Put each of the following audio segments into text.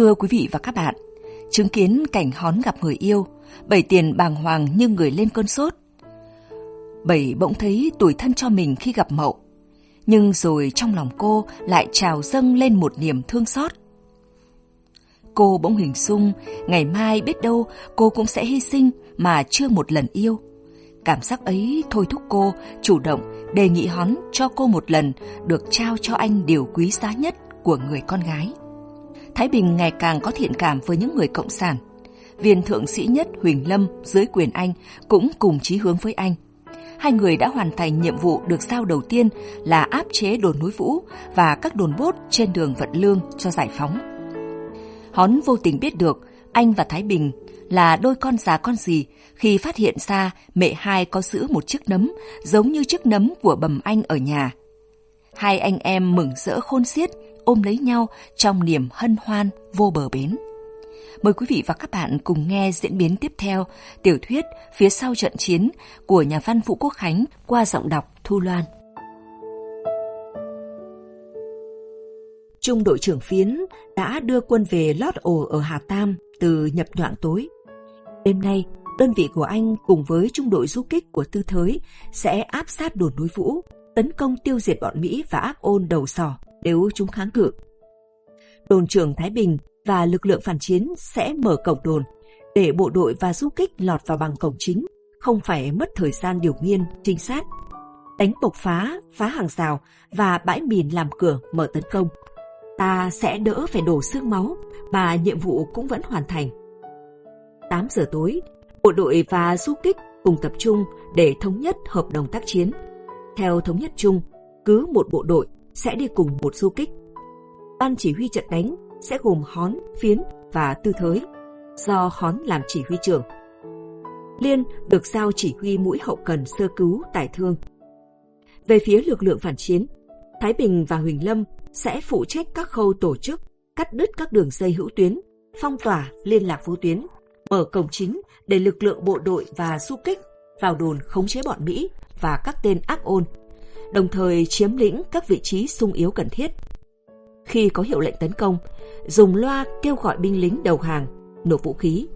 Thưa quý vị và các bạn, chứng kiến cảnh hón gặp người yêu, bảy tiền bàng hoàng như người lên cơn sốt. Bảy bỗng thấy tuổi thân cho mình khi gặp mậu, nhưng rồi trong lòng cô lại trào dâng lên một niềm thương xót. Cô bỗng hình dung, ngày mai biết đâu cô cũng sẽ hy sinh mà chưa một lần yêu. Cảm giác ấy thôi thúc cô chủ động đề nghị hón cho cô một lần được trao cho anh điều quý giá nhất của người con gái. Thái Bình ngày càng có thiện cảm với những người cộng sản. Viên thượng sĩ nhất Huỳnh Lâm dưới quyền anh cũng cùng chí hướng với anh. Hai người đã hoàn thành nhiệm vụ được giao đầu tiên là áp chế đồn núi Vũ và các đồn bốt trên đường vận lương cho giải phóng. Hón vô tình biết được anh và Thái Bình là đôi con già con gì khi phát hiện ra mẹ hai có giữ một chiếc nấm giống như chiếc nấm của bầm anh ở nhà. Hai anh em mừng rỡ khôn xiết ôm lấy nhau trong niềm hân hoan vô bờ bến. Mời quý vị và các bạn cùng nghe diễn biến tiếp theo tiểu thuyết Phía sau trận chiến của nhà văn Vũ Quốc Khánh qua giọng đọc Thu Loan. Trung đội trưởng phiến đã đưa quân về lót ổ ở Hà Tam từ nhập nhoạng tối. Đêm nay, đơn vị của anh cùng với trung đội du kích của Tư Thới sẽ áp sát đồn núi Vũ, tấn công tiêu diệt bọn Mỹ và ác ôn đầu sò nếu chúng kháng cự. Đồn trưởng Thái Bình và lực lượng phản chiến sẽ mở cổng đồn để bộ đội và du kích lọt vào bằng cổng chính, không phải mất thời gian điều nghiên, trinh sát. Đánh bộc phá, phá hàng rào và bãi mìn làm cửa mở tấn công. Ta sẽ đỡ phải đổ xương máu mà nhiệm vụ cũng vẫn hoàn thành. 8 giờ tối, bộ đội và du kích cùng tập trung để thống nhất hợp đồng tác chiến. Theo thống nhất chung, cứ một bộ đội sẽ đi cùng một du kích. Ban chỉ huy trận đánh sẽ gồm Hón, Phiến và Tư Thới, do Hón làm chỉ huy trưởng. Liên được giao chỉ huy mũi hậu cần sơ cứu tải thương. Về phía lực lượng phản chiến, Thái Bình và Huỳnh Lâm sẽ phụ trách các khâu tổ chức, cắt đứt các đường dây hữu tuyến, phong tỏa liên lạc vô tuyến, mở cổng chính để lực lượng bộ đội và du kích vào đồn khống chế bọn Mỹ và các tên ác ôn đồng thời chiếm lĩnh các vị trí sung yếu cần thiết. Khi có hiệu lệnh tấn công, dùng loa kêu gọi binh lính đầu hàng, nộp vũ khí.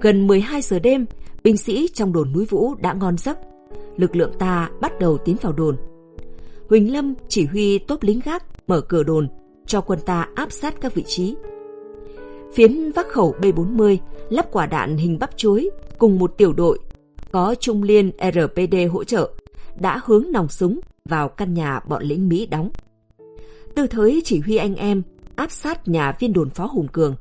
Gần 12 giờ đêm, binh sĩ trong đồn núi Vũ đã ngon giấc. Lực lượng ta bắt đầu tiến vào đồn. Huỳnh Lâm chỉ huy tốt lính gác mở cửa đồn cho quân ta áp sát các vị trí. Phiến vác khẩu B-40 lắp quả đạn hình bắp chuối cùng một tiểu đội có Trung Liên RPD hỗ trợ đã hướng nòng súng vào căn nhà bọn lính Mỹ đóng. Tư Thới chỉ huy anh em áp sát nhà viên đồn phó Hùng Cường.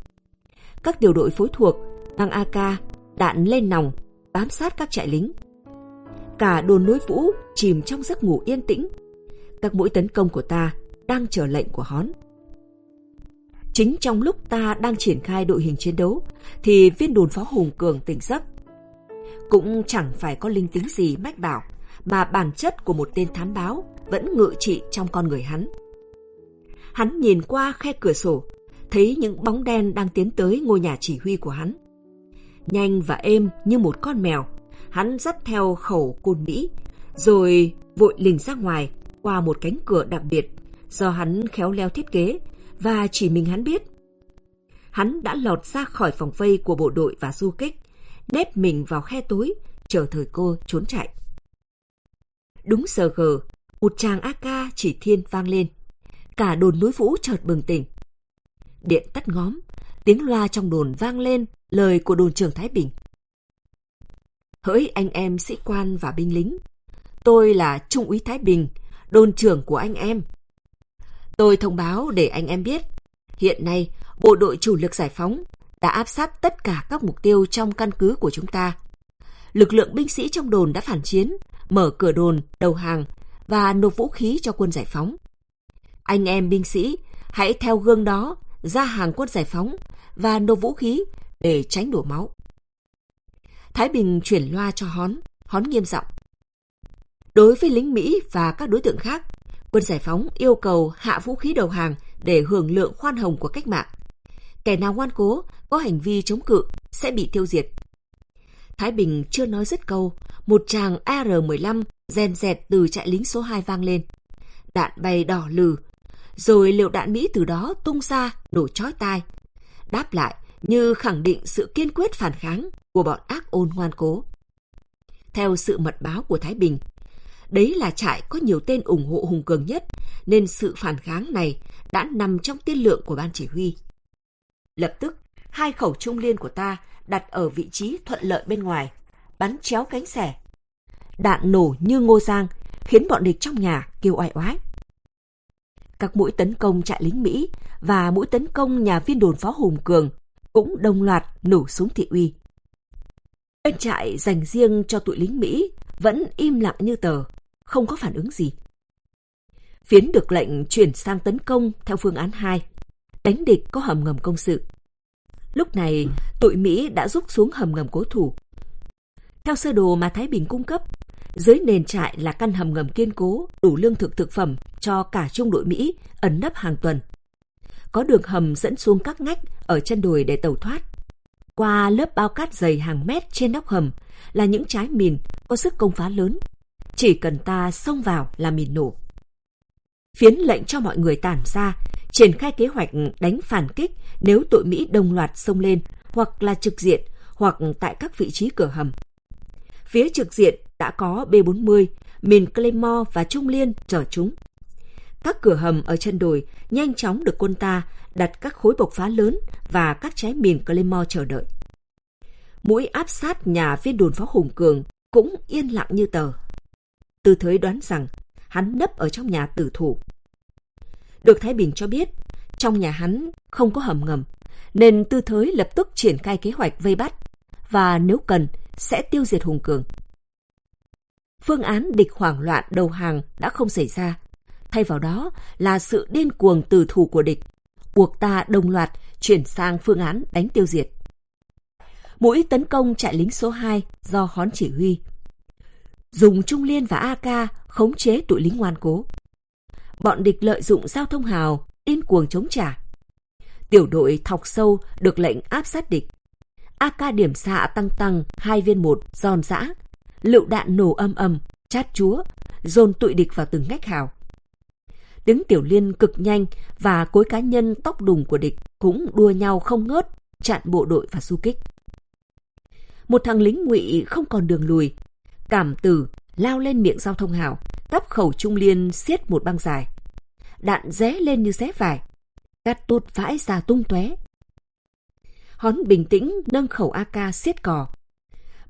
Các điều đội phối thuộc mang AK, đạn lên nòng, bám sát các trại lính. Cả đồn núi Vũ chìm trong giấc ngủ yên tĩnh. Các mũi tấn công của ta đang chờ lệnh của Hón. Chính trong lúc ta đang triển khai đội hình chiến đấu, thì viên đồn phó Hùng Cường tỉnh giấc. Cũng chẳng phải có linh tính gì mách bảo, mà bản chất của một tên thám báo vẫn ngự trị trong con người hắn. Hắn nhìn qua khe cửa sổ, thấy những bóng đen đang tiến tới ngôi nhà chỉ huy của hắn. Nhanh và êm như một con mèo, hắn dắt theo khẩu côn Mỹ, rồi vội lình ra ngoài qua một cánh cửa đặc biệt do hắn khéo leo thiết kế và chỉ mình hắn biết. Hắn đã lọt ra khỏi phòng vây của bộ đội và du kích, nếp mình vào khe tối, chờ thời cô trốn chạy. Đúng giờ gờ, một tràng AK chỉ thiên vang lên. Cả đồn núi vũ chợt bừng tỉnh. Điện tắt ngóm, tiếng loa trong đồn vang lên lời của đồn trưởng Thái Bình. Hỡi anh em sĩ quan và binh lính, tôi là Trung úy Thái Bình, đồn trưởng của anh em. Tôi thông báo để anh em biết, hiện nay bộ đội chủ lực giải phóng đã áp sát tất cả các mục tiêu trong căn cứ của chúng ta. Lực lượng binh sĩ trong đồn đã phản chiến mở cửa đồn, đầu hàng và nộp vũ khí cho quân giải phóng. Anh em binh sĩ, hãy theo gương đó ra hàng quân giải phóng và nộp vũ khí để tránh đổ máu. Thái Bình chuyển loa cho Hón, Hón nghiêm giọng. Đối với lính Mỹ và các đối tượng khác, quân giải phóng yêu cầu hạ vũ khí đầu hàng để hưởng lượng khoan hồng của cách mạng. Kẻ nào ngoan cố, có hành vi chống cự sẽ bị tiêu diệt. Thái Bình chưa nói dứt câu, một tràng AR-15 rèn rẹt từ trại lính số 2 vang lên. Đạn bay đỏ lừ, rồi liệu đạn Mỹ từ đó tung ra, nổ chói tai. đáp lại như khẳng định sự kiên quyết phản kháng của bọn ác ôn ngoan cố. Theo sự mật báo của Thái Bình, đấy là trại có nhiều tên ủng hộ hùng cường nhất, nên sự phản kháng này đã nằm trong tiên lượng của ban chỉ huy. Lập tức, hai khẩu trung liên của ta đặt ở vị trí thuận lợi bên ngoài, bắn chéo cánh xẻ. Đạn nổ như ngô giang, khiến bọn địch trong nhà kêu oai oái. Các mũi tấn công trại lính Mỹ và mũi tấn công nhà viên đồn phó Hùng Cường cũng đồng loạt nổ súng thị uy. Bên trại dành riêng cho tụi lính Mỹ vẫn im lặng như tờ, không có phản ứng gì. Phiến được lệnh chuyển sang tấn công theo phương án 2, đánh địch có hầm ngầm công sự. Lúc này, tụi Mỹ đã rút xuống hầm ngầm cố thủ. Theo sơ đồ mà Thái Bình cung cấp, dưới nền trại là căn hầm ngầm kiên cố, đủ lương thực thực phẩm cho cả trung đội Mỹ ẩn nấp hàng tuần. Có đường hầm dẫn xuống các ngách ở chân đồi để tàu thoát. Qua lớp bao cát dày hàng mét trên nóc hầm là những trái mìn có sức công phá lớn. Chỉ cần ta xông vào là mìn nổ. Phiến lệnh cho mọi người tản ra, triển khai kế hoạch đánh phản kích nếu tội Mỹ đồng loạt xông lên, hoặc là trực diện, hoặc tại các vị trí cửa hầm. Phía trực diện đã có B-40, mìn Claymore và Trung Liên chở chúng. Các cửa hầm ở chân đồi nhanh chóng được quân ta đặt các khối bộc phá lớn và các trái mìn Claymore chờ đợi. Mũi áp sát nhà viên đồn phó Hùng Cường cũng yên lặng như tờ. Tư Thới đoán rằng hắn nấp ở trong nhà tử thủ. Được Thái Bình cho biết, trong nhà hắn không có hầm ngầm, nên Tư Thới lập tức triển khai kế hoạch vây bắt và nếu cần sẽ tiêu diệt Hùng Cường. Phương án địch hoảng loạn đầu hàng đã không xảy ra, thay vào đó là sự điên cuồng tử thủ của địch, buộc ta đồng loạt chuyển sang phương án đánh tiêu diệt. Mũi tấn công trại lính số 2 do Hón chỉ huy. Dùng Trung Liên và AK khống chế tụi lính ngoan cố. Bọn địch lợi dụng giao thông hào, điên cuồng chống trả. Tiểu đội thọc sâu được lệnh áp sát địch. AK điểm xạ tăng tăng hai viên một giòn giã, lựu đạn nổ âm âm, chát chúa, dồn tụi địch vào từng ngách hào. Tiếng tiểu liên cực nhanh và cối cá nhân tóc đùng của địch cũng đua nhau không ngớt, chặn bộ đội và du kích. Một thằng lính ngụy không còn đường lùi, cảm tử lao lên miệng giao thông hào, tắp khẩu trung liên xiết một băng dài. Đạn ré lên như xé vải, cát tốt vãi ra tung tóe. Hón bình tĩnh nâng khẩu AK xiết cò.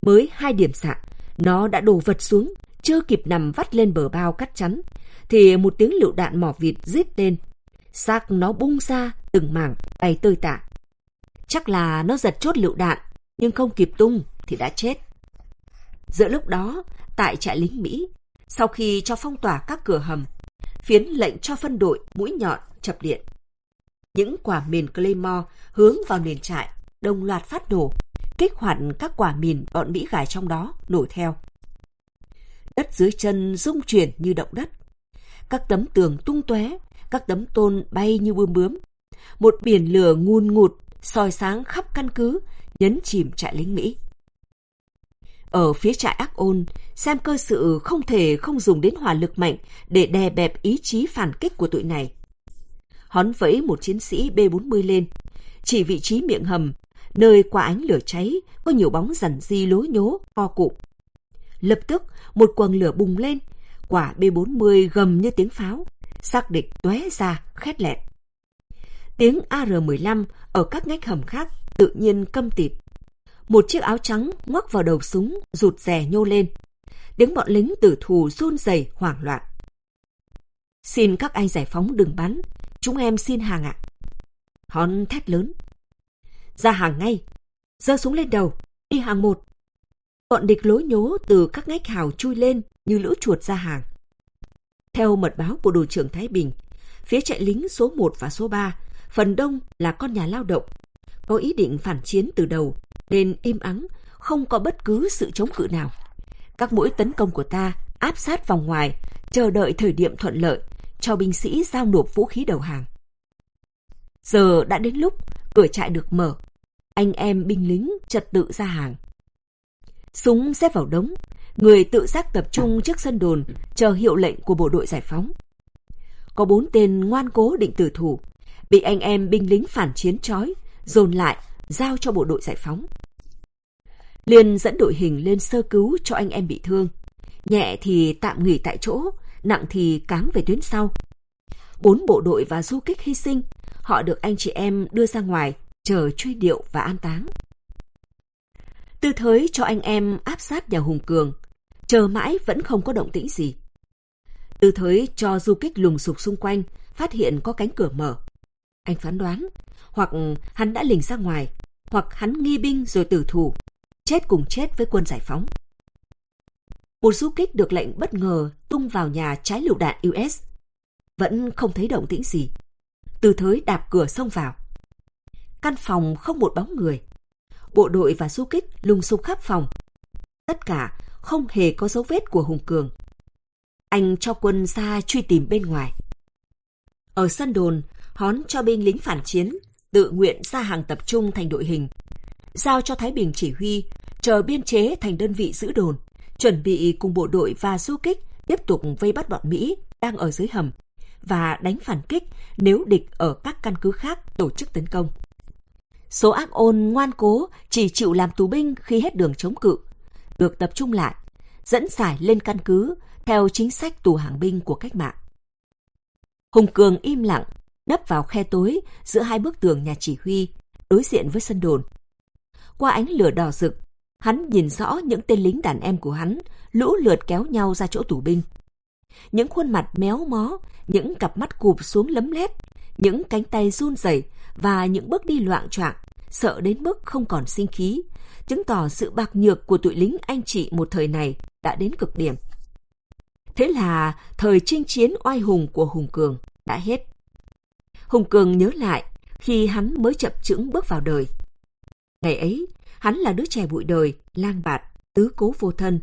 Mới hai điểm xạ, nó đã đổ vật xuống, chưa kịp nằm vắt lên bờ bao cắt chắn, thì một tiếng lựu đạn mỏ vịt rít lên. Xác nó bung ra, từng mảng, bay tơi tạ. Chắc là nó giật chốt lựu đạn, nhưng không kịp tung thì đã chết. Giữa lúc đó, tại trại lính Mỹ, sau khi cho phong tỏa các cửa hầm, phiến lệnh cho phân đội mũi nhọn chập điện. Những quả mìn Claymore hướng vào nền trại, đồng loạt phát nổ, kích hoạt các quả mìn bọn Mỹ gài trong đó nổ theo. Đất dưới chân rung chuyển như động đất. Các tấm tường tung tóe, các tấm tôn bay như bươm bướm. Một biển lửa ngun ngụt soi sáng khắp căn cứ, nhấn chìm trại lính Mỹ. Ở phía trại ác ôn, xem cơ sự không thể không dùng đến hỏa lực mạnh để đè bẹp ý chí phản kích của tụi này. Hón vẫy một chiến sĩ B-40 lên, chỉ vị trí miệng hầm, nơi qua ánh lửa cháy có nhiều bóng rằn di lối nhố, co cụm. Lập tức, một quầng lửa bùng lên, quả B-40 gầm như tiếng pháo, xác địch tóe ra, khét lẹt. Tiếng AR-15 ở các ngách hầm khác tự nhiên câm tịt. Một chiếc áo trắng ngoắc vào đầu súng, rụt rè nhô lên. Tiếng bọn lính tử thù run rẩy hoảng loạn. Xin các anh giải phóng đừng bắn, chúng em xin hàng ạ. Hòn thét lớn. Ra hàng ngay, giơ súng lên đầu, đi hàng một. Bọn địch lối nhố từ các ngách hào chui lên như lũ chuột ra hàng. Theo mật báo của đồn trưởng Thái Bình, phía trại lính số 1 và số 3, phần đông là con nhà lao động, có ý định phản chiến từ đầu, nên im ắng, không có bất cứ sự chống cự nào. Các mũi tấn công của ta áp sát vòng ngoài, chờ đợi thời điểm thuận lợi, cho binh sĩ giao nộp vũ khí đầu hàng. Giờ đã đến lúc cửa trại được mở, anh em binh lính trật tự ra hàng. Súng xếp vào đống, người tự giác tập trung trước sân đồn, chờ hiệu lệnh của bộ đội giải phóng. Có bốn tên ngoan cố định tử thủ, bị anh em binh lính phản chiến trói, dồn lại, giao cho bộ đội giải phóng. Liên dẫn đội hình lên sơ cứu cho anh em bị thương. Nhẹ thì tạm nghỉ tại chỗ, nặng thì cám về tuyến sau. Bốn bộ đội và du kích hy sinh, họ được anh chị em đưa ra ngoài, chờ truy điệu và an táng. Tư thới cho anh em áp sát nhà Hùng Cường, chờ mãi vẫn không có động tĩnh gì. Tư thới cho du kích lùng sục xung quanh, phát hiện có cánh cửa mở. Anh phán đoán, hoặc hắn đã lình ra ngoài, hoặc hắn nghi binh rồi tử thủ, chết cùng chết với quân giải phóng. Một du kích được lệnh bất ngờ tung vào nhà trái lựu đạn US. Vẫn không thấy động tĩnh gì. Từ thới đạp cửa xông vào. Căn phòng không một bóng người. Bộ đội và du kích lùng xung khắp phòng. Tất cả không hề có dấu vết của Hùng Cường. Anh cho quân ra truy tìm bên ngoài. Ở sân đồn, Hón cho binh lính phản chiến, tự nguyện ra hàng tập trung thành đội hình. Giao cho Thái Bình chỉ huy, chờ biên chế thành đơn vị giữ đồn, chuẩn bị cùng bộ đội và du kích tiếp tục vây bắt bọn Mỹ đang ở dưới hầm và đánh phản kích nếu địch ở các căn cứ khác tổ chức tấn công. Số ác ôn ngoan cố chỉ chịu làm tù binh khi hết đường chống cự, được tập trung lại, dẫn giải lên căn cứ theo chính sách tù hàng binh của cách mạng. Hùng Cường im lặng, đắp vào khe tối giữa hai bức tường nhà chỉ huy, đối diện với sân đồn. Qua ánh lửa đỏ rực, hắn nhìn rõ những tên lính đàn em của hắn lũ lượt kéo nhau ra chỗ tù binh. Những khuôn mặt méo mó, những cặp mắt cụp xuống lấm lét, những cánh tay run rẩy và những bước đi loạn choạng, sợ đến mức không còn sinh khí, chứng tỏ sự bạc nhược của tụi lính anh chị một thời này đã đến cực điểm. Thế là thời chinh chiến oai hùng của Hùng Cường đã hết. Hùng Cường nhớ lại khi hắn mới chập chững bước vào đời. Ngày ấy, hắn là đứa trẻ bụi đời, lang bạt, tứ cố vô thân,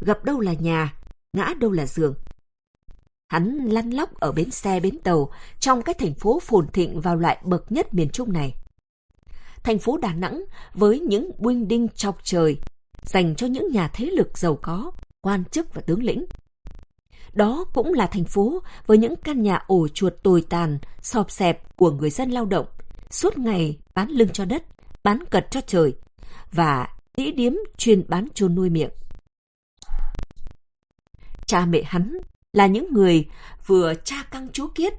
gặp đâu là nhà, ngã đâu là giường. Hắn lăn lóc ở bến xe bến tàu trong cái thành phố phồn thịnh vào loại bậc nhất miền Trung này. Thành phố Đà Nẵng với những building đinh chọc trời dành cho những nhà thế lực giàu có, quan chức và tướng lĩnh. Đó cũng là thành phố với những căn nhà ổ chuột tồi tàn, sọp xẹp của người dân lao động, suốt ngày bán lưng cho đất, bán cật cho trời, và đĩ điếm chuyên bán chôn nuôi miệng. Cha mẹ hắn là những người vừa cha căng chú kiết,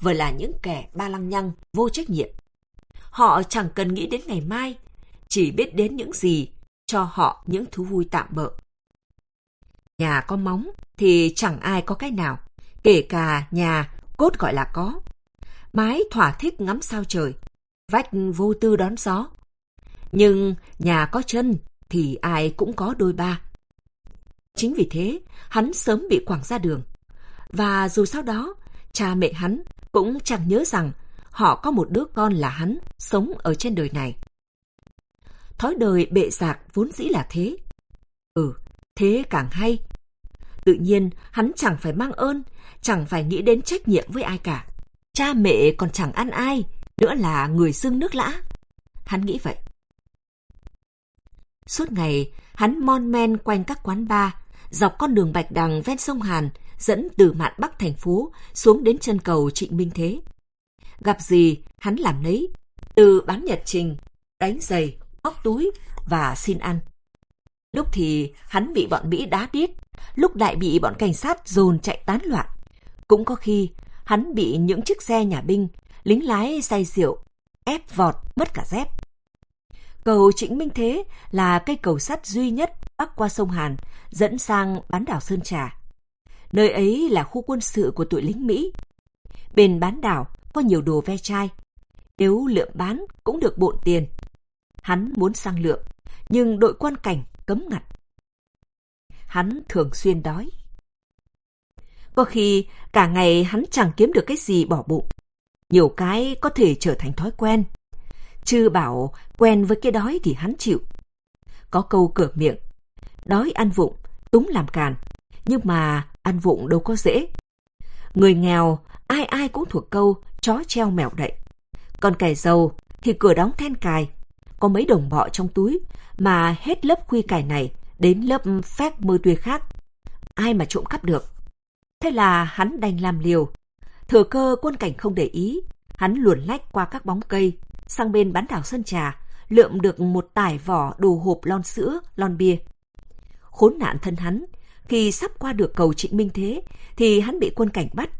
vừa là những kẻ ba lăng nhăng, vô trách nhiệm. Họ chẳng cần nghĩ đến ngày mai, chỉ biết đến những gì cho họ những thú vui tạm bợ. Nhà có móng thì chẳng ai có cái nào, kể cả nhà cốt gọi là có. Mái thỏa thích ngắm sao trời, vách vô tư đón gió. Nhưng nhà có chân thì ai cũng có đôi ba. Chính vì thế, hắn sớm bị quảng ra đường. Và dù sau đó, cha mẹ hắn cũng chẳng nhớ rằng họ có một đứa con là hắn sống ở trên đời này. Thói đời bệ giạc vốn dĩ là thế. Ừ, thế càng hay. Tự nhiên, hắn chẳng phải mang ơn, chẳng phải nghĩ đến trách nhiệm với ai cả. Cha mẹ còn chẳng ăn ai, nữa là người xưng nước lã. Hắn nghĩ vậy. Suốt ngày, hắn mon men quanh các quán bar, dọc con đường Bạch Đằng ven sông Hàn, dẫn từ mạn Bắc thành phố xuống đến chân cầu Trịnh Minh Thế. Gặp gì, hắn làm nấy, từ bán nhật trình, đánh giày, bóc túi và xin ăn. Lúc thì hắn bị bọn Mỹ đá điếc, lúc lại bị bọn cảnh sát dồn chạy tán loạn. Cũng có khi hắn bị những chiếc xe nhà binh, lính lái say rượu, ép vọt mất cả dép. Cầu Trịnh Minh Thế là cây cầu sắt duy nhất bắc qua sông Hàn dẫn sang bán đảo Sơn Trà. Nơi ấy là khu quân sự của tụi lính Mỹ. Bên bán đảo có nhiều đồ ve chai. Nếu lượm bán cũng được bộn tiền. Hắn muốn sang lượm nhưng đội quan cảnh cấm ngặt. Hắn thường xuyên đói. Có khi cả ngày hắn chẳng kiếm được cái gì bỏ bụng. Nhiều cái có thể trở thành thói quen. Chứ bảo quen với cái đói thì hắn chịu. Có câu cửa miệng, đói ăn vụng, túng làm càn. Nhưng mà ăn vụng đâu có dễ. Người nghèo, ai ai cũng thuộc câu chó treo mèo đậy. Còn kẻ giàu thì cửa đóng then cài, có mấy đồng bọ trong túi mà hết lớp khuy cải này đến lớp phép mơ tuyệt khác. Ai mà trộm cắp được. Thế là hắn đành làm liều. Thừa cơ quân cảnh không để ý, hắn luồn lách qua các bóng cây, sang bên bán đảo Sơn Trà, lượm được một tải vỏ đồ hộp lon sữa, lon bia. Khốn nạn thân hắn, khi sắp qua được cầu Trịnh Minh Thế, thì hắn bị quân cảnh bắt.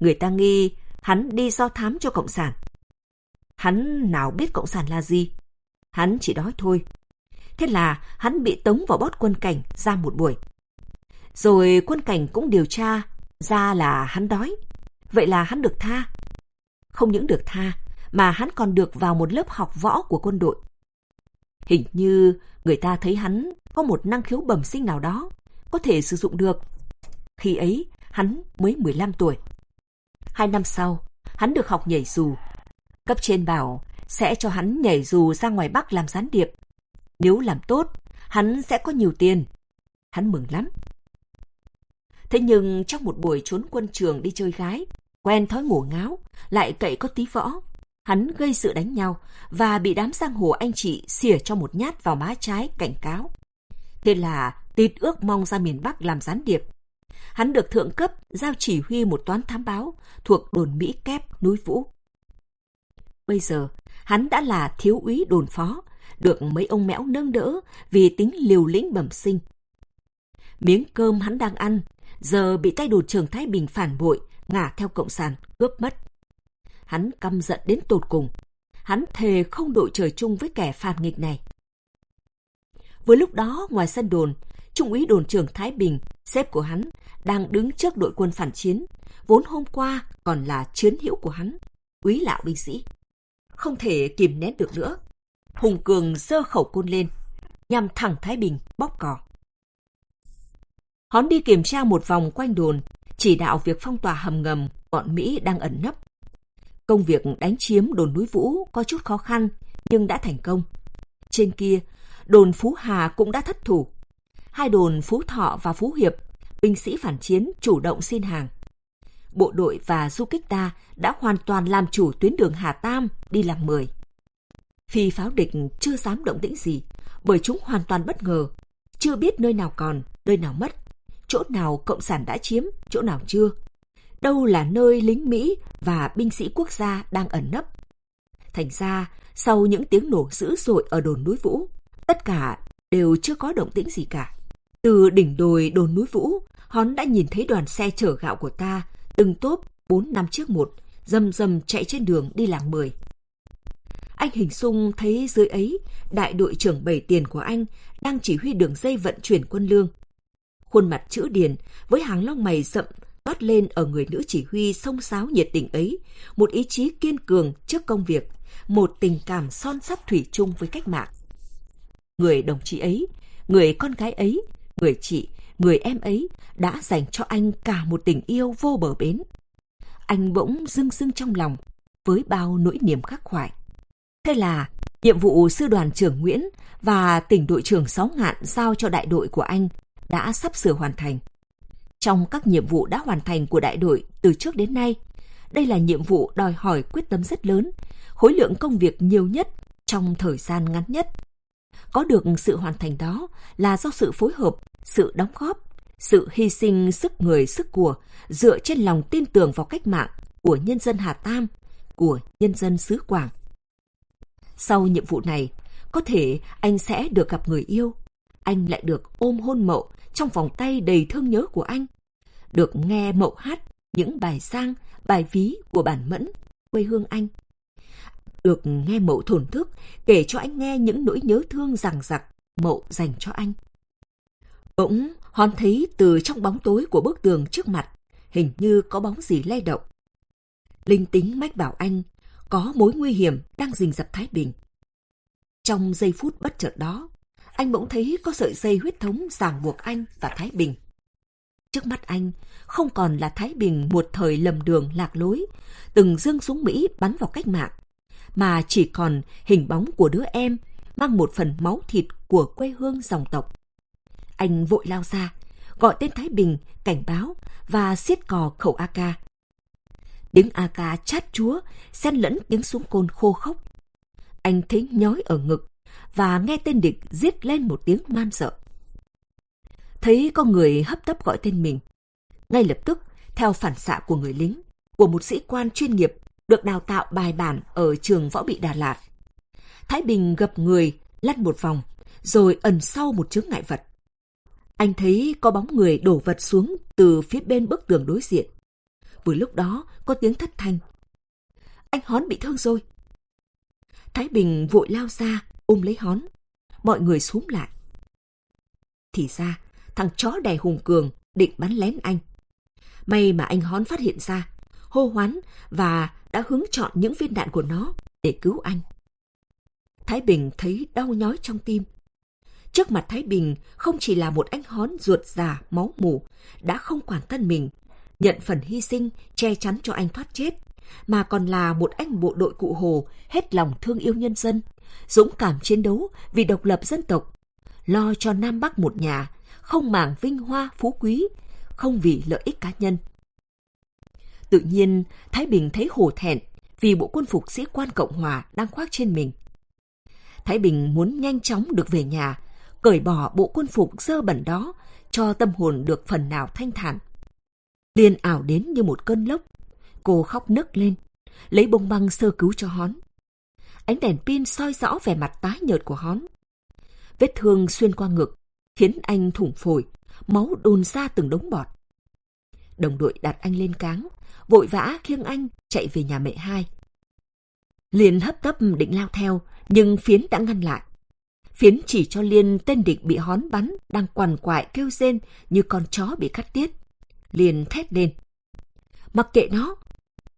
Người ta nghi hắn đi do thám cho Cộng sản. Hắn nào biết Cộng sản là gì? Hắn chỉ đói thôi. Thế là hắn bị tống vào bót quân cảnh ra một buổi. Rồi quân cảnh cũng điều tra ra là hắn đói. Vậy là hắn được tha. Không những được tha, mà hắn còn được vào một lớp học võ của quân đội. Hình như người ta thấy hắn có một năng khiếu bẩm sinh nào đó, có thể sử dụng được. Khi ấy, hắn mới 15 tuổi. Hai năm sau, hắn được học nhảy dù. Cấp trên bảo sẽ cho hắn nhảy dù ra ngoài Bắc làm gián điệp. Nếu làm tốt, hắn sẽ có nhiều tiền. Hắn mừng lắm. Thế nhưng trong một buổi trốn quân trường đi chơi gái, quen thói ngủ ngáo, lại cậy có tí võ, hắn gây sự đánh nhau và bị đám giang hồ anh chị xỉa cho một nhát vào má trái cảnh cáo. Thế là tịt ước mong ra miền Bắc làm gián điệp. Hắn được thượng cấp giao chỉ huy một toán thám báo thuộc đồn Mỹ Kép, núi Vũ. Bây giờ, hắn đã là thiếu úy đồn phó, được mấy ông mẽo nâng đỡ vì tính liều lĩnh bẩm sinh. Miếng cơm hắn đang ăn, giờ bị tay đồn trưởng Thái Bình phản bội, ngả theo cộng sản, cướp mất. Hắn căm giận đến tột cùng. Hắn thề không đội trời chung với kẻ phản nghịch này. với lúc đó, ngoài sân đồn, Trung úy đồn trưởng Thái Bình, sếp của hắn, đang đứng trước đội quân phản chiến, vốn hôm qua còn là chiến hữu của hắn, úy lão binh sĩ. Không thể kìm nén được nữa. Hùng Cường giơ khẩu côn lên, nhằm thẳng Thái Bình, bóp cò. Hón đi kiểm tra một vòng quanh đồn, chỉ đạo việc phong tỏa hầm ngầm bọn Mỹ đang ẩn nấp. Công việc đánh chiếm đồn núi Vũ có chút khó khăn, nhưng đã thành công. Trên kia, đồn Phú Hà cũng đã thất thủ. Hai đồn Phú Thọ và Phú Hiệp, binh sĩ phản chiến chủ động xin hàng. Bộ đội và du kích ta đã hoàn toàn làm chủ tuyến đường Hà Tam đi làm 10 phi pháo địch chưa dám động tĩnh gì, bởi chúng hoàn toàn bất ngờ, chưa biết nơi nào còn, nơi nào mất, chỗ nào cộng sản đã chiếm, chỗ nào chưa. Đâu là nơi lính Mỹ và binh sĩ quốc gia đang ẩn nấp. Thành ra, sau những tiếng nổ dữ dội ở đồn núi Vũ, tất cả đều chưa có động tĩnh gì cả. Từ đỉnh đồi đồn núi Vũ, Hón đã nhìn thấy đoàn xe chở gạo của ta, từng tốp bốn năm chiếc một, rầm rầm chạy trên đường đi làng mười anh hình dung thấy dưới ấy, đại đội trưởng bảy tiền của anh đang chỉ huy đường dây vận chuyển quân lương. Khuôn mặt chữ điền với hàng lông mày rậm toát lên ở người nữ chỉ huy sông sáo nhiệt tình ấy, một ý chí kiên cường trước công việc, một tình cảm son sắt thủy chung với cách mạng. Người đồng chí ấy, người con gái ấy, người chị, người em ấy đã dành cho anh cả một tình yêu vô bờ bến. Anh bỗng dưng dưng trong lòng với bao nỗi niềm khắc khoải. Thế là nhiệm vụ sư đoàn trưởng Nguyễn và tỉnh đội trưởng Sáu Ngạn giao cho đại đội của anh đã sắp sửa hoàn thành. Trong các nhiệm vụ đã hoàn thành của đại đội từ trước đến nay, đây là nhiệm vụ đòi hỏi quyết tâm rất lớn, khối lượng công việc nhiều nhất trong thời gian ngắn nhất. Có được sự hoàn thành đó là do sự phối hợp, sự đóng góp, sự hy sinh sức người sức của dựa trên lòng tin tưởng vào cách mạng của nhân dân Hà Tam, của nhân dân xứ Quảng. Sau nhiệm vụ này, có thể anh sẽ được gặp người yêu, anh lại được ôm hôn mậu trong vòng tay đầy thương nhớ của anh, được nghe mậu hát những bài sang, bài ví của bản mẫn, quê hương anh. Được nghe mậu thổn thức kể cho anh nghe những nỗi nhớ thương rằng giặc mậu dành cho anh. Bỗng Hòn thấy từ trong bóng tối của bức tường trước mặt, hình như có bóng gì lay động. Linh tính mách bảo anh có mối nguy hiểm đang rình rập Thái Bình. Trong giây phút bất chợt đó, anh bỗng thấy có sợi dây huyết thống ràng buộc anh và Thái Bình. Trước mắt anh, không còn là Thái Bình một thời lầm đường lạc lối, từng dương súng Mỹ bắn vào cách mạng, mà chỉ còn hình bóng của đứa em mang một phần máu thịt của quê hương dòng tộc. Anh vội lao ra, gọi tên Thái Bình, cảnh báo và siết cò khẩu AK. Tiếng AK chát chúa, xen lẫn tiếng súng côn khô khốc. Anh thấy nhói ở ngực và nghe tên địch giết lên một tiếng man sợ. Thấy có người hấp tấp gọi tên mình. Ngay lập tức, theo phản xạ của người lính, của một sĩ quan chuyên nghiệp, được đào tạo bài bản ở trường võ bị Đà Lạt. Thái Bình gập người, lăn một vòng, rồi ẩn sau một chướng ngại vật. Anh thấy có bóng người đổ vật xuống từ phía bên bức tường đối diện. Vừa lúc đó có tiếng thất thanh. Anh Hón bị thương rồi. Thái Bình vội lao ra, ôm lấy Hón. Mọi người xuống lại. Thì ra, thằng chó đè hùng cường định bắn lén anh. May mà anh Hón phát hiện ra, hô hoán và đã hướng chọn những viên đạn của nó để cứu anh. Thái Bình thấy đau nhói trong tim. Trước mặt Thái Bình không chỉ là một anh hón ruột già, máu mù, đã không quản thân mình, nhận phần hy sinh, che chắn cho anh thoát chết, mà còn là một anh bộ đội cụ Hồ hết lòng thương yêu nhân dân, dũng cảm chiến đấu vì độc lập dân tộc, lo cho Nam Bắc một nhà, không màng vinh hoa phú quý, không vì lợi ích cá nhân. Tự nhiên, Thái Bình thấy hổ thẹn vì bộ quân phục sĩ quan Cộng Hòa đang khoác trên mình. Thái Bình muốn nhanh chóng được về nhà, cởi bỏ bộ quân phục dơ bẩn đó, cho tâm hồn được phần nào thanh thản. Liên ảo đến như một cơn lốc, cô khóc nức lên, lấy bông băng sơ cứu cho hón. Ánh đèn pin soi rõ vẻ mặt tái nhợt của hón. Vết thương xuyên qua ngực, khiến anh thủng phổi, máu đồn ra từng đống bọt. Đồng đội đặt anh lên cáng, vội vã khiêng anh chạy về nhà mẹ hai. Liên hấp tấp định lao theo, nhưng Phiến đã ngăn lại. Phiến chỉ cho Liên tên địch bị hón bắn, đang quằn quại kêu rên như con chó bị cắt tiết liền thét lên. Mặc kệ nó.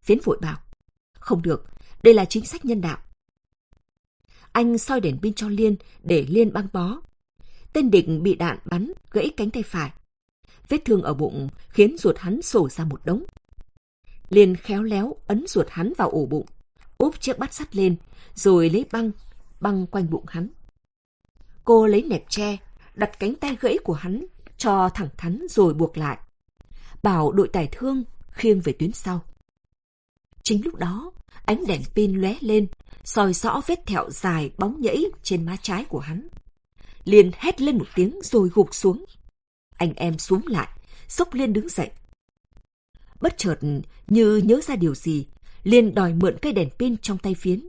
Phiến vội bảo. Không được, đây là chính sách nhân đạo. Anh soi đèn pin cho Liên để Liên băng bó. Tên địch bị đạn bắn, gãy cánh tay phải. Vết thương ở bụng khiến ruột hắn sổ ra một đống. Liên khéo léo ấn ruột hắn vào ổ bụng, úp chiếc bát sắt lên, rồi lấy băng, băng quanh bụng hắn. Cô lấy nẹp tre, đặt cánh tay gãy của hắn, cho thẳng thắn rồi buộc lại. Bảo đội tài thương khiêng về tuyến sau. Chính lúc đó, ánh đèn pin lóe lên, soi rõ vết thẹo dài bóng nhẫy trên má trái của hắn. Liên hét lên một tiếng rồi gục xuống. Anh em xuống lại, sốc Liên đứng dậy. Bất chợt như nhớ ra điều gì, Liên đòi mượn cây đèn pin trong tay phiến.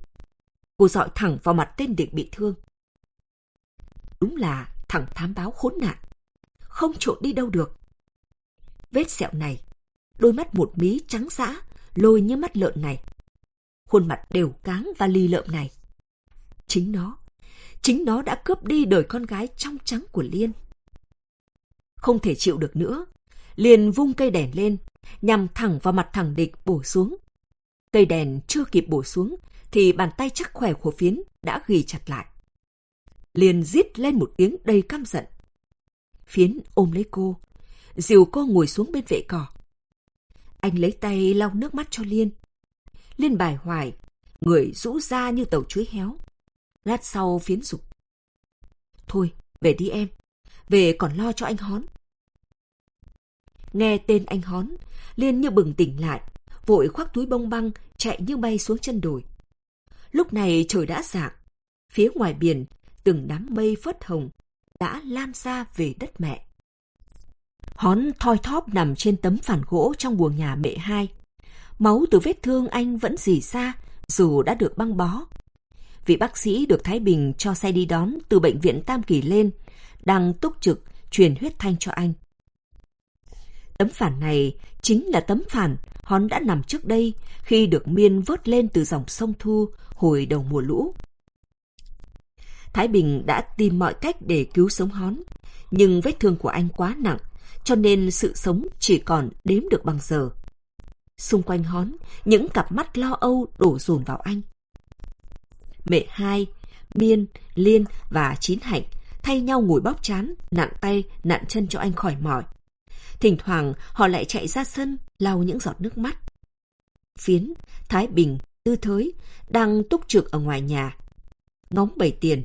Cô dọi thẳng vào mặt tên địch bị thương. Đúng là thằng thám báo khốn nạn. Không trộn đi đâu được. Vết sẹo này, đôi mắt một mí trắng dã, lôi như mắt lợn này. Khuôn mặt đều cáng và ly lợm này. Chính nó, chính nó đã cướp đi đời con gái trong trắng của Liên. Không thể chịu được nữa, liền vung cây đèn lên, nhằm thẳng vào mặt thằng địch bổ xuống. Cây đèn chưa kịp bổ xuống, thì bàn tay chắc khỏe của phiến đã ghi chặt lại. Liền rít lên một tiếng đầy căm giận. Phiến ôm lấy cô, dìu cô ngồi xuống bên vệ cỏ. Anh lấy tay lau nước mắt cho Liên. Liên bài hoài, người rũ ra như tàu chuối héo. Lát sau phiến dục. Thôi, về đi em. Về còn lo cho anh Hón. Nghe tên anh Hón, Liên như bừng tỉnh lại, vội khoác túi bông băng, chạy như bay xuống chân đồi. Lúc này trời đã dạng, phía ngoài biển, từng đám mây phớt hồng đã lan ra về đất mẹ. Hón thoi thóp nằm trên tấm phản gỗ trong buồng nhà mẹ hai. Máu từ vết thương anh vẫn dì ra, dù đã được băng bó. Vị bác sĩ được Thái Bình cho xe đi đón từ bệnh viện Tam Kỳ lên, đang túc trực truyền huyết thanh cho anh. Tấm phản này chính là tấm phản Hón đã nằm trước đây khi được Miên vớt lên từ dòng sông Thu hồi đầu mùa lũ. Thái Bình đã tìm mọi cách để cứu sống Hón, nhưng vết thương của anh quá nặng, cho nên sự sống chỉ còn đếm được bằng giờ. Xung quanh Hón, những cặp mắt lo âu đổ dồn vào anh. Mẹ hai, Miên, Liên và Chín Hạnh thay nhau ngồi bóp chán, nặn tay, nặn chân cho anh khỏi mỏi. Thỉnh thoảng họ lại chạy ra sân lau những giọt nước mắt. Phiến, Thái Bình, Tư Thới đang túc trực ở ngoài nhà. Ngóng bảy tiền.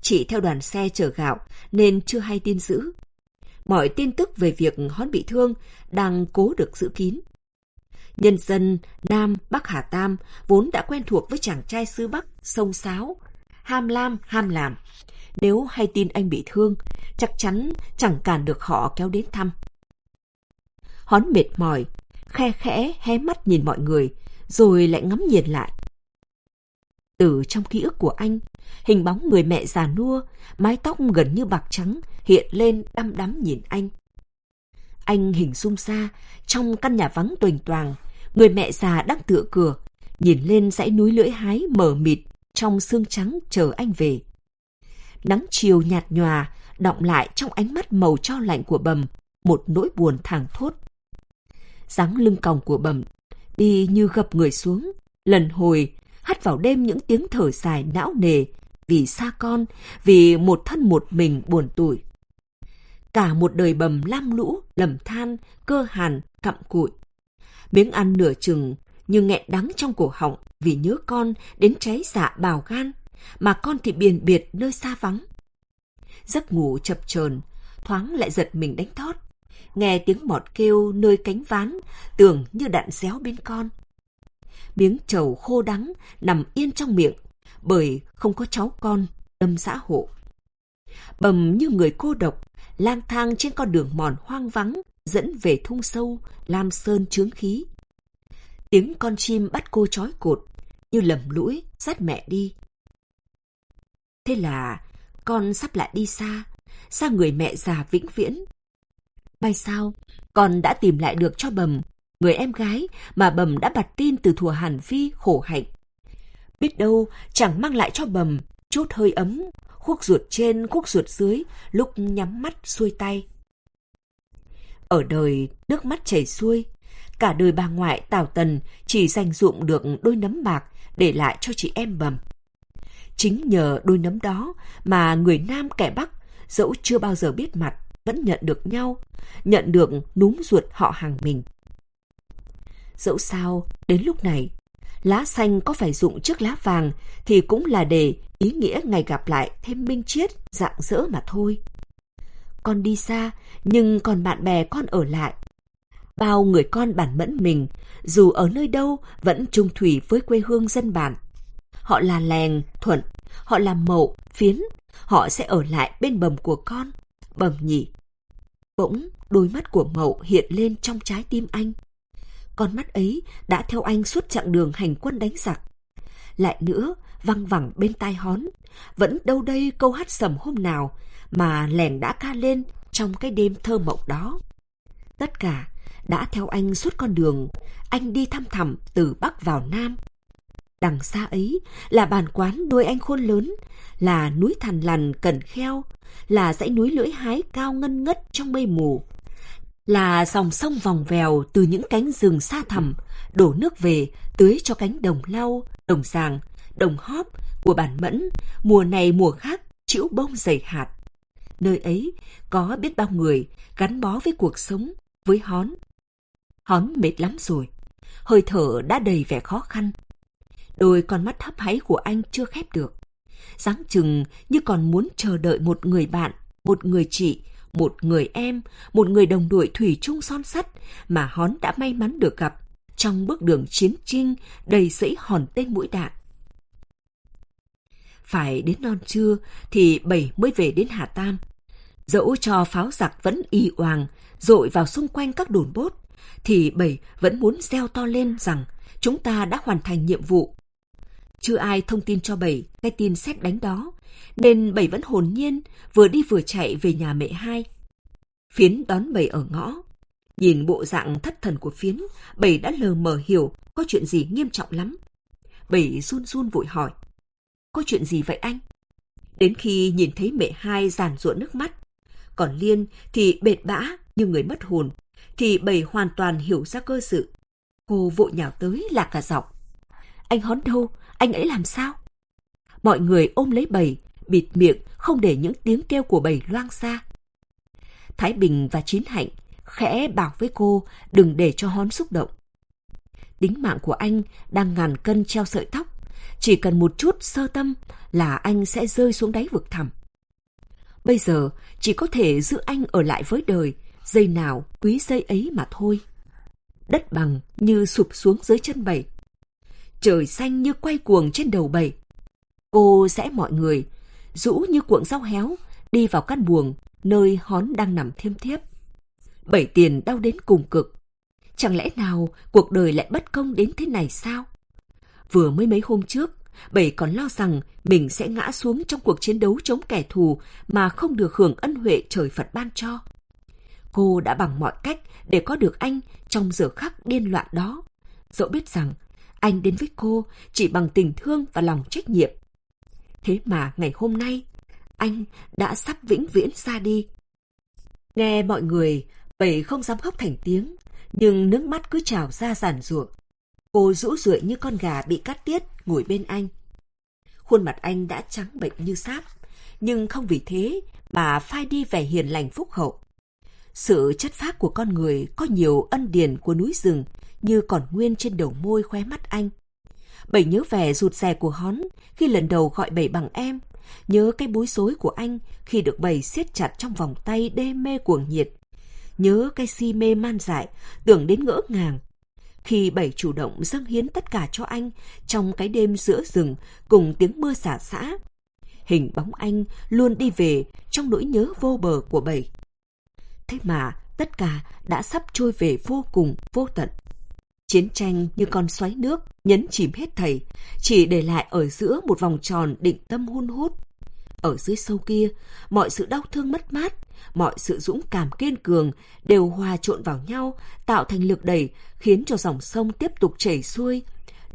Chị theo đoàn xe chở gạo nên chưa hay tin dữ. Mọi tin tức về việc hón bị thương đang cố được giữ kín. Nhân dân Nam Bắc Hà Tam vốn đã quen thuộc với chàng trai xứ Bắc sông Sáo, ham lam ham làm. Nếu hay tin anh bị thương, chắc chắn chẳng cản được họ kéo đến thăm. Hón mệt mỏi, khe khẽ hé mắt nhìn mọi người, rồi lại ngắm nhìn lại. Từ trong ký ức của anh, hình bóng người mẹ già nua, mái tóc gần như bạc trắng hiện lên đăm đắm nhìn anh. Anh hình dung ra, trong căn nhà vắng tuềnh toàng, người mẹ già đang tựa cửa, nhìn lên dãy núi lưỡi hái mờ mịt trong sương trắng chờ anh về. Nắng chiều nhạt nhòa, đọng lại trong ánh mắt màu cho lạnh của bầm, một nỗi buồn thảng thốt. dáng lưng còng của bầm, đi như gập người xuống, lần hồi hắt vào đêm những tiếng thở dài não nề vì xa con, vì một thân một mình buồn tủi. Cả một đời bầm lam lũ, lầm than, cơ hàn, cặm cụi. Miếng ăn nửa chừng như nghẹn đắng trong cổ họng vì nhớ con đến cháy dạ bào gan, mà con thì biền biệt nơi xa vắng. Giấc ngủ chập chờn, thoáng lại giật mình đánh thót. Nghe tiếng mọt kêu nơi cánh ván, tưởng như đạn xéo bên con. Miếng trầu khô đắng nằm yên trong miệng, bởi không có cháu con, đâm xã hộ. Bầm như người cô độc, lang thang trên con đường mòn hoang vắng, dẫn về thung sâu, lam sơn chướng khí. Tiếng con chim bắt cô trói cột, như lầm lũi, dắt mẹ đi. Thế là con sắp lại đi xa, xa người mẹ già vĩnh viễn. May sao, con đã tìm lại được cho Bầm, người em gái mà Bầm đã bặt tin từ thùa Hàn Phi khổ hạnh. Biết đâu chẳng mang lại cho Bầm chút hơi ấm, khúc ruột trên, khúc ruột dưới, lúc nhắm mắt xuôi tay. Ở đời, nước mắt chảy xuôi, cả đời bà ngoại Tào Tần chỉ dành dụng được đôi nấm bạc để lại cho chị em Bầm. Chính nhờ đôi nấm đó mà người Nam kẻ Bắc, dẫu chưa bao giờ biết mặt, vẫn nhận được nhau, nhận được núm ruột họ hàng mình. Dẫu sao, đến lúc này, lá xanh có phải dụng trước lá vàng thì cũng là để ý nghĩa ngày gặp lại thêm minh triết, dạng dỡ mà thôi. Con đi xa, nhưng còn bạn bè con ở lại. Bao người con bản mẫn mình, dù ở nơi đâu vẫn trung thủy với quê hương dân bản. Họ là lèng, thuận, họ là mậu, phiến, họ sẽ ở lại bên bầm của con, bầm nhỉ. Bỗng, đôi mắt của mậu hiện lên trong trái tim anh. Con mắt ấy đã theo anh suốt chặng đường hành quân đánh giặc. Lại nữa, văng vẳng bên tai hón, vẫn đâu đây câu hát sầm hôm nào mà lèn đã ca lên trong cái đêm thơ mộng đó. Tất cả đã theo anh suốt con đường, anh đi thăm thẳm từ Bắc vào Nam, Đằng xa ấy là bàn quán nuôi anh khôn lớn, là núi thằn lằn cần kheo, là dãy núi lưỡi hái cao ngân ngất trong mây mù, là dòng sông vòng vèo từ những cánh rừng xa thẳm đổ nước về tưới cho cánh đồng lau, đồng giàng, đồng hóp của bản mẫn, mùa này mùa khác chịu bông dày hạt. Nơi ấy có biết bao người gắn bó với cuộc sống, với hón. Hón mệt lắm rồi, hơi thở đã đầy vẻ khó khăn, Đôi con mắt hấp háy của anh chưa khép được. dáng chừng như còn muốn chờ đợi một người bạn, một người chị, một người em, một người đồng đội thủy chung son sắt mà Hón đã may mắn được gặp trong bước đường chiến trinh đầy dẫy hòn tên mũi đạn. Phải đến non trưa thì Bảy mới về đến Hà Tam. Dẫu cho pháo giặc vẫn y oàng, dội vào xung quanh các đồn bốt, thì Bảy vẫn muốn reo to lên rằng chúng ta đã hoàn thành nhiệm vụ chưa ai thông tin cho Bảy cái tin xét đánh đó, nên Bảy vẫn hồn nhiên, vừa đi vừa chạy về nhà mẹ hai. Phiến đón Bảy ở ngõ. Nhìn bộ dạng thất thần của Phiến, Bảy đã lờ mờ hiểu có chuyện gì nghiêm trọng lắm. Bảy run run vội hỏi. Có chuyện gì vậy anh? Đến khi nhìn thấy mẹ hai giàn ruộng nước mắt, còn Liên thì bệt bã như người mất hồn, thì Bảy hoàn toàn hiểu ra cơ sự. Cô vội nhào tới lạc cả giọng. Anh hón đâu? Anh ấy làm sao? Mọi người ôm lấy bầy, bịt miệng, không để những tiếng kêu của bầy loang xa. Thái Bình và Chín Hạnh khẽ bảo với cô đừng để cho hón xúc động. Tính mạng của anh đang ngàn cân treo sợi tóc, chỉ cần một chút sơ tâm là anh sẽ rơi xuống đáy vực thẳm. Bây giờ chỉ có thể giữ anh ở lại với đời, dây nào quý dây ấy mà thôi. Đất bằng như sụp xuống dưới chân bầy trời xanh như quay cuồng trên đầu bầy. Cô sẽ mọi người, rũ như cuộn rau héo, đi vào căn buồng nơi hón đang nằm thiêm thiếp. Bảy tiền đau đến cùng cực. Chẳng lẽ nào cuộc đời lại bất công đến thế này sao? Vừa mới mấy hôm trước, Bảy còn lo rằng mình sẽ ngã xuống trong cuộc chiến đấu chống kẻ thù mà không được hưởng ân huệ trời Phật ban cho. Cô đã bằng mọi cách để có được anh trong giờ khắc điên loạn đó. Dẫu biết rằng anh đến với cô chỉ bằng tình thương và lòng trách nhiệm. Thế mà ngày hôm nay, anh đã sắp vĩnh viễn ra đi. Nghe mọi người, Bảy không dám khóc thành tiếng, nhưng nước mắt cứ trào ra giản ruộng. Cô rũ rượi như con gà bị cắt tiết ngồi bên anh. Khuôn mặt anh đã trắng bệnh như sáp, nhưng không vì thế mà phai đi vẻ hiền lành phúc hậu. Sự chất phác của con người có nhiều ân điển của núi rừng như còn nguyên trên đầu môi khóe mắt anh. Bảy nhớ vẻ rụt rè của hón khi lần đầu gọi bảy bằng em, nhớ cái bối rối của anh khi được bảy siết chặt trong vòng tay đê mê cuồng nhiệt, nhớ cái si mê man dại, tưởng đến ngỡ ngàng. Khi bảy chủ động dâng hiến tất cả cho anh trong cái đêm giữa rừng cùng tiếng mưa xả xã, hình bóng anh luôn đi về trong nỗi nhớ vô bờ của bảy. Thế mà tất cả đã sắp trôi về vô cùng, vô tận. Chiến tranh như con xoáy nước, nhấn chìm hết thầy, chỉ để lại ở giữa một vòng tròn định tâm hun hút. Ở dưới sâu kia, mọi sự đau thương mất mát, mọi sự dũng cảm kiên cường đều hòa trộn vào nhau, tạo thành lực đẩy, khiến cho dòng sông tiếp tục chảy xuôi,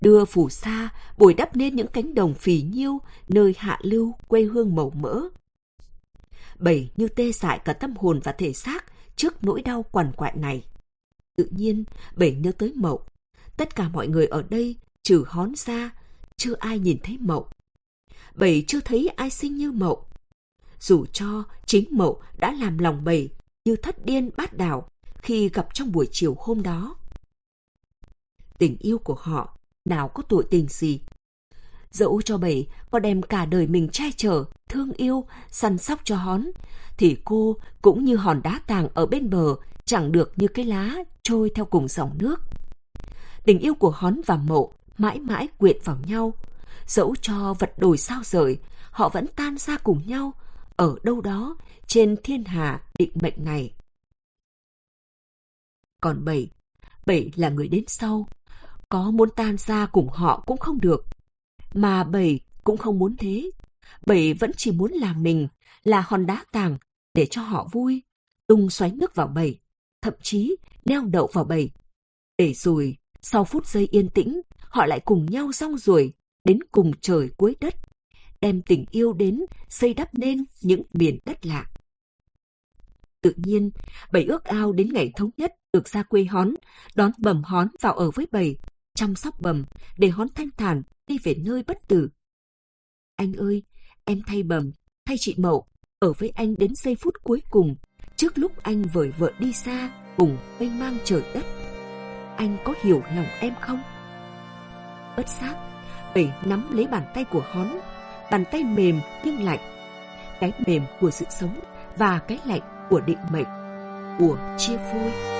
đưa phù sa bồi đắp nên những cánh đồng phì nhiêu nơi hạ lưu quê hương màu mỡ. Bảy như tê dại cả tâm hồn và thể xác trước nỗi đau quằn quại này. Tự nhiên, Bảy nhớ tới Mậu. Tất cả mọi người ở đây, trừ hón ra, chưa ai nhìn thấy Mậu. Bảy chưa thấy ai sinh như Mậu. Dù cho chính Mậu đã làm lòng Bảy như thất điên bát đảo khi gặp trong buổi chiều hôm đó. Tình yêu của họ nào có tội tình gì. Dẫu cho Bảy có đem cả đời mình che chở, thương yêu, săn sóc cho hón, thì cô cũng như hòn đá tàng ở bên bờ, chẳng được như cái lá trôi theo cùng dòng nước. Tình yêu của hón và mộ mãi mãi quyện vào nhau. Dẫu cho vật đổi sao rời, họ vẫn tan ra cùng nhau, ở đâu đó trên thiên hà định mệnh này. Còn bảy, bảy là người đến sau. Có muốn tan ra cùng họ cũng không được. Mà bảy cũng không muốn thế. Bảy vẫn chỉ muốn làm mình, là hòn đá tàng, để cho họ vui, tung xoáy nước vào bảy thậm chí neo đậu vào bầy. Để rồi, sau phút giây yên tĩnh, họ lại cùng nhau rong ruổi đến cùng trời cuối đất, đem tình yêu đến xây đắp nên những miền đất lạ. Tự nhiên, bầy ước ao đến ngày thống nhất được ra quê hón, đón bầm hón vào ở với bầy, chăm sóc bầm để hón thanh thản đi về nơi bất tử. Anh ơi, em thay bầm, thay chị Mậu, ở với anh đến giây phút cuối cùng, trước lúc anh vời vợ đi xa cùng mênh mang trời đất. Anh có hiểu lòng em không? Bất giác, Bảy nắm lấy bàn tay của hón, bàn tay mềm nhưng lạnh. Cái mềm của sự sống và cái lạnh của định mệnh, của chia phôi.